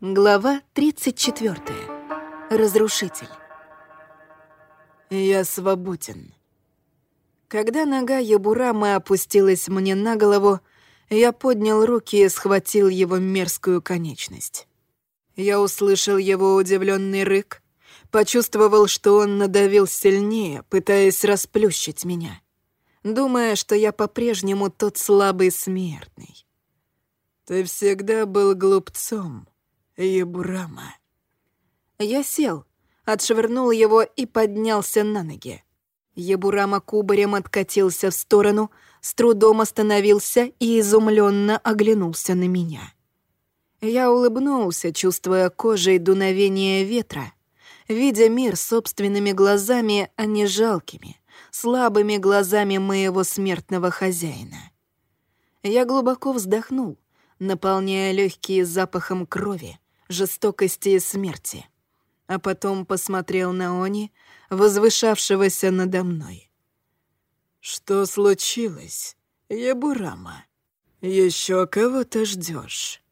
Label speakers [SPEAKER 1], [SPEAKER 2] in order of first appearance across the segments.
[SPEAKER 1] Глава 34. Разрушитель. Я свободен. Когда нога Ябурамы опустилась мне на голову, я поднял руки и схватил его мерзкую конечность. Я услышал его удивленный рык, почувствовал, что он надавил сильнее, пытаясь расплющить меня, думая, что я по-прежнему тот слабый смертный. «Ты всегда был глупцом», Ебурама. Я сел, отшвырнул его и поднялся на ноги. Ебурама кубарем откатился в сторону, с трудом остановился и изумленно оглянулся на меня. Я улыбнулся, чувствуя кожей дуновение ветра, видя мир собственными глазами, а не жалкими, слабыми глазами моего смертного хозяина. Я глубоко вздохнул, наполняя легкие запахом крови, жестокости и смерти, а потом посмотрел на Они, возвышавшегося надо мной. «Что случилось, Ябурама? Еще кого-то ждешь?»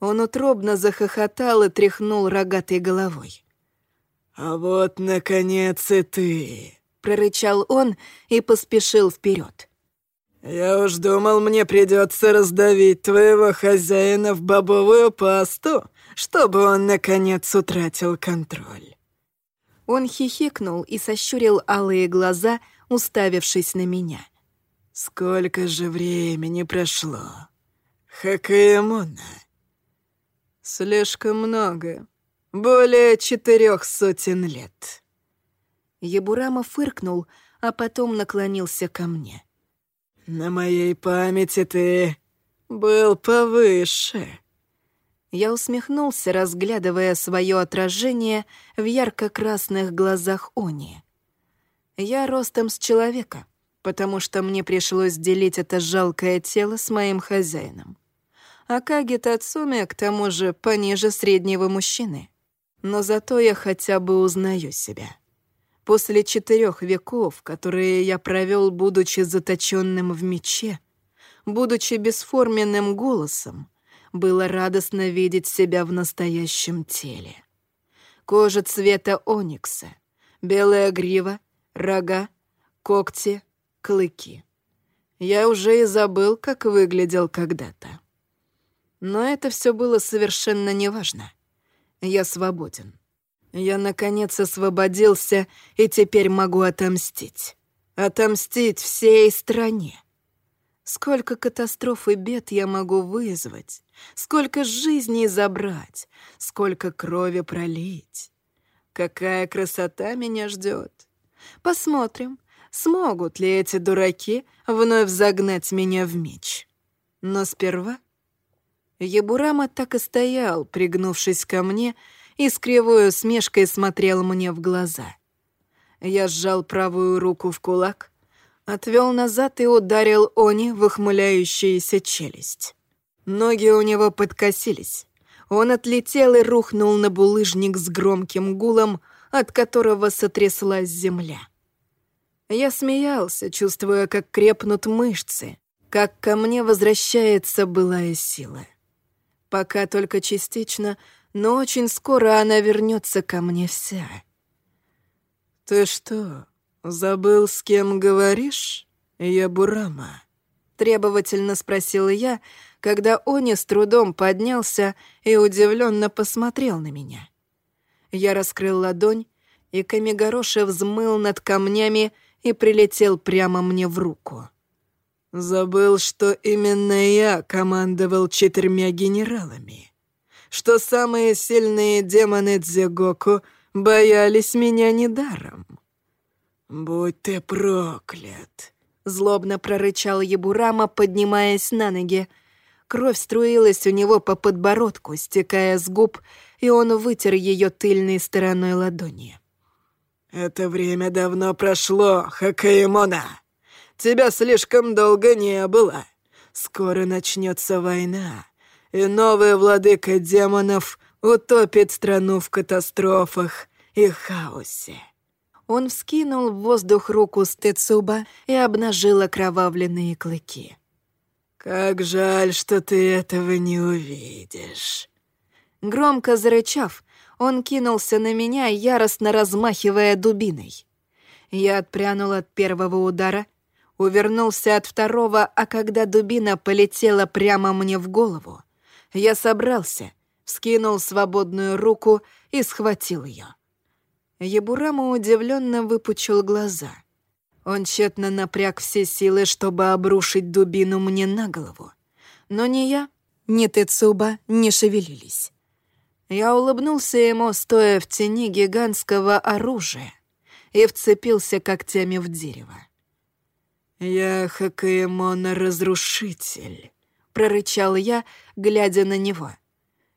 [SPEAKER 1] Он утробно захохотал и тряхнул рогатой головой. «А вот, наконец, и ты!» — прорычал он и поспешил вперед. «Я уж думал, мне придется раздавить твоего хозяина в бобовую пасту, чтобы он, наконец, утратил контроль». Он хихикнул и сощурил алые глаза, уставившись на меня. «Сколько же времени прошло? Хакаемона?» «Слишком много. Более четырех сотен лет». Ябурама фыркнул, а потом наклонился ко мне. «На моей памяти ты был повыше». Я усмехнулся, разглядывая свое отражение в ярко-красных глазах Они. Я ростом с человека, потому что мне пришлось делить это жалкое тело с моим хозяином. А Каги Тацуми, к тому же, пониже среднего мужчины. Но зато я хотя бы узнаю себя. После четырех веков, которые я провел, будучи заточенным в мече, будучи бесформенным голосом, было радостно видеть себя в настоящем теле. Кожа цвета оникса, белая грива, рога, когти, клыки. Я уже и забыл, как выглядел когда-то. Но это все было совершенно неважно. Я свободен. Я, наконец, освободился и теперь могу отомстить. Отомстить всей стране. Сколько катастроф и бед я могу вызвать, сколько жизней забрать, сколько крови пролить. Какая красота меня ждет. Посмотрим, смогут ли эти дураки вновь загнать меня в меч. Но сперва... Ебурама так и стоял, пригнувшись ко мне, и с кривой усмешкой смотрел мне в глаза. Я сжал правую руку в кулак — Отвел назад и ударил Они в ухмыляющуюся челюсть. Ноги у него подкосились. Он отлетел и рухнул на булыжник с громким гулом, от которого сотряслась земля. Я смеялся, чувствуя, как крепнут мышцы, как ко мне возвращается былая сила. Пока только частично, но очень скоро она вернется ко мне вся. «Ты что, «Забыл, с кем говоришь? Я Бурама?» Требовательно спросила я, когда Они с трудом поднялся и удивленно посмотрел на меня. Я раскрыл ладонь, и Камигороша взмыл над камнями и прилетел прямо мне в руку. «Забыл, что именно я командовал четырьмя генералами, что самые сильные демоны Дзегоку боялись меня недаром». «Будь ты проклят!» — злобно прорычал Ебурама, поднимаясь на ноги. Кровь струилась у него по подбородку, стекая с губ, и он вытер ее тыльной стороной ладони. «Это время давно прошло, Хакаемона. Тебя слишком долго не было. Скоро начнется война, и новый владыка демонов утопит страну в катастрофах и хаосе. Он вскинул в воздух руку Стецуба и обнажил окровавленные клыки. «Как жаль, что ты этого не увидишь». Громко зарычав, он кинулся на меня, яростно размахивая дубиной. Я отпрянул от первого удара, увернулся от второго, а когда дубина полетела прямо мне в голову, я собрался, вскинул свободную руку и схватил ее. Ебурама удивленно выпучил глаза. Он тщетно напряг все силы, чтобы обрушить дубину мне на голову. Но ни я, ни Тецуба не шевелились. Я улыбнулся ему, стоя в тени гигантского оружия, и вцепился когтями в дерево. «Я Хакаемона-разрушитель», — прорычал я, глядя на него.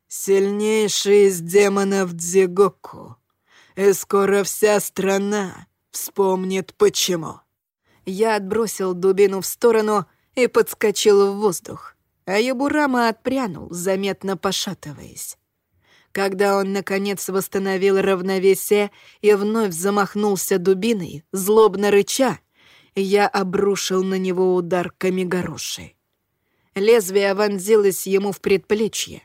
[SPEAKER 1] «Сильнейший из демонов Дзигоку, и скоро вся страна вспомнит, почему». Я отбросил дубину в сторону и подскочил в воздух, а Ябурама отпрянул, заметно пошатываясь. Когда он, наконец, восстановил равновесие и вновь замахнулся дубиной, злобно рыча, я обрушил на него удар камигороши. Лезвие вонзилось ему в предплечье,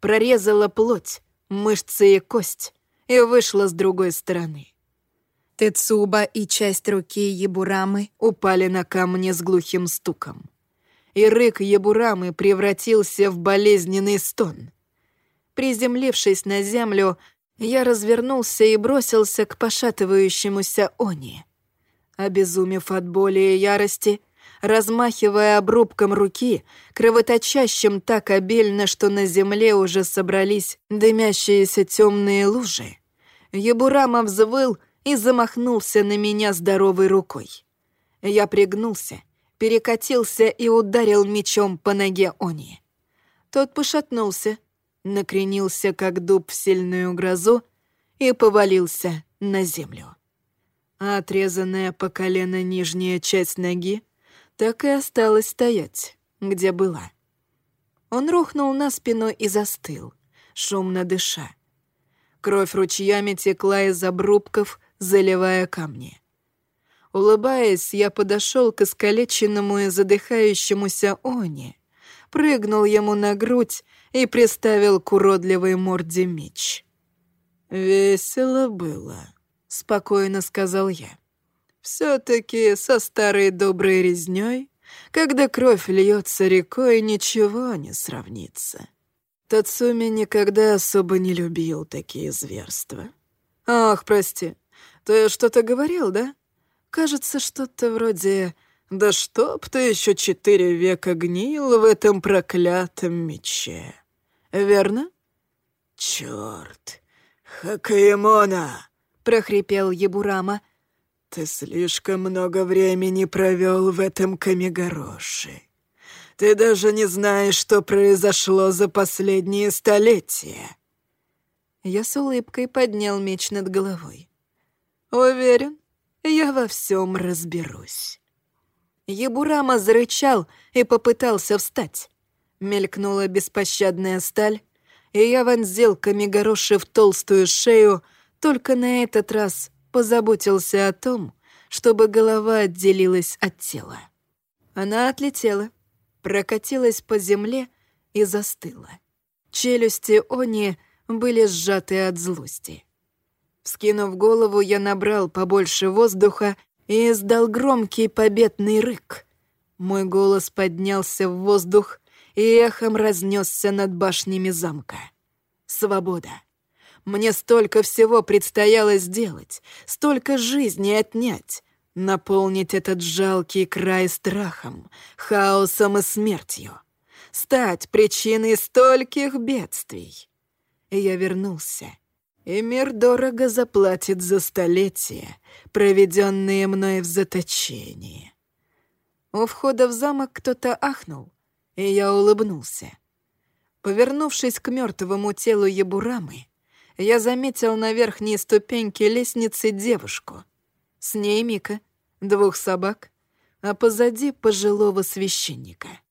[SPEAKER 1] прорезало плоть, мышцы и кость и вышло с другой стороны. Тецуба и часть руки Ебурамы упали на камни с глухим стуком. И рык Ебурамы превратился в болезненный стон — Приземлившись на землю, я развернулся и бросился к пошатывающемуся Они. Обезумев от боли и ярости, размахивая обрубком руки, кровоточащим так обильно, что на земле уже собрались дымящиеся темные лужи, Ебурама взвыл и замахнулся на меня здоровой рукой. Я пригнулся, перекатился и ударил мечом по ноге Они. Тот пошатнулся, накренился, как дуб в сильную грозу, и повалился на землю. А отрезанная по колено нижняя часть ноги так и осталась стоять, где была. Он рухнул на спину и застыл, шумно дыша. Кровь ручьями текла из обрубков, заливая камни. Улыбаясь, я подошел к искалеченному и задыхающемуся Оне, прыгнул ему на грудь и приставил к уродливой морде меч. «Весело было», — спокойно сказал я. «Все-таки со старой доброй резней, когда кровь льется рекой, ничего не сравнится. Тацуми никогда особо не любил такие зверства. Ах, прости, ты что-то говорил, да? Кажется, что-то вроде «Да чтоб ты еще четыре века гнил в этом проклятом мече» верно?» «Черт! Хакаемона!» — прохрипел Ебурама. «Ты слишком много времени провел в этом Камигороши. Ты даже не знаешь, что произошло за последние столетия». Я с улыбкой поднял меч над головой. «Уверен, я во всем разберусь». Ебурама зарычал и попытался встать. Мелькнула беспощадная сталь, и я вонзил Камигороши в толстую шею, только на этот раз позаботился о том, чтобы голова отделилась от тела. Она отлетела, прокатилась по земле и застыла. Челюсти Они были сжаты от злости. Вскинув голову, я набрал побольше воздуха и издал громкий победный рык. Мой голос поднялся в воздух, и эхом разнесся над башнями замка. Свобода. Мне столько всего предстояло сделать, столько жизни отнять, наполнить этот жалкий край страхом, хаосом и смертью, стать причиной стольких бедствий. И я вернулся, и мир дорого заплатит за столетия, проведенные мной в заточении. У входа в замок кто-то ахнул, и я улыбнулся. Повернувшись к мертвому телу Ебурамы, я заметил на верхней ступеньке лестницы девушку. С ней Мика, двух собак, а позади пожилого священника —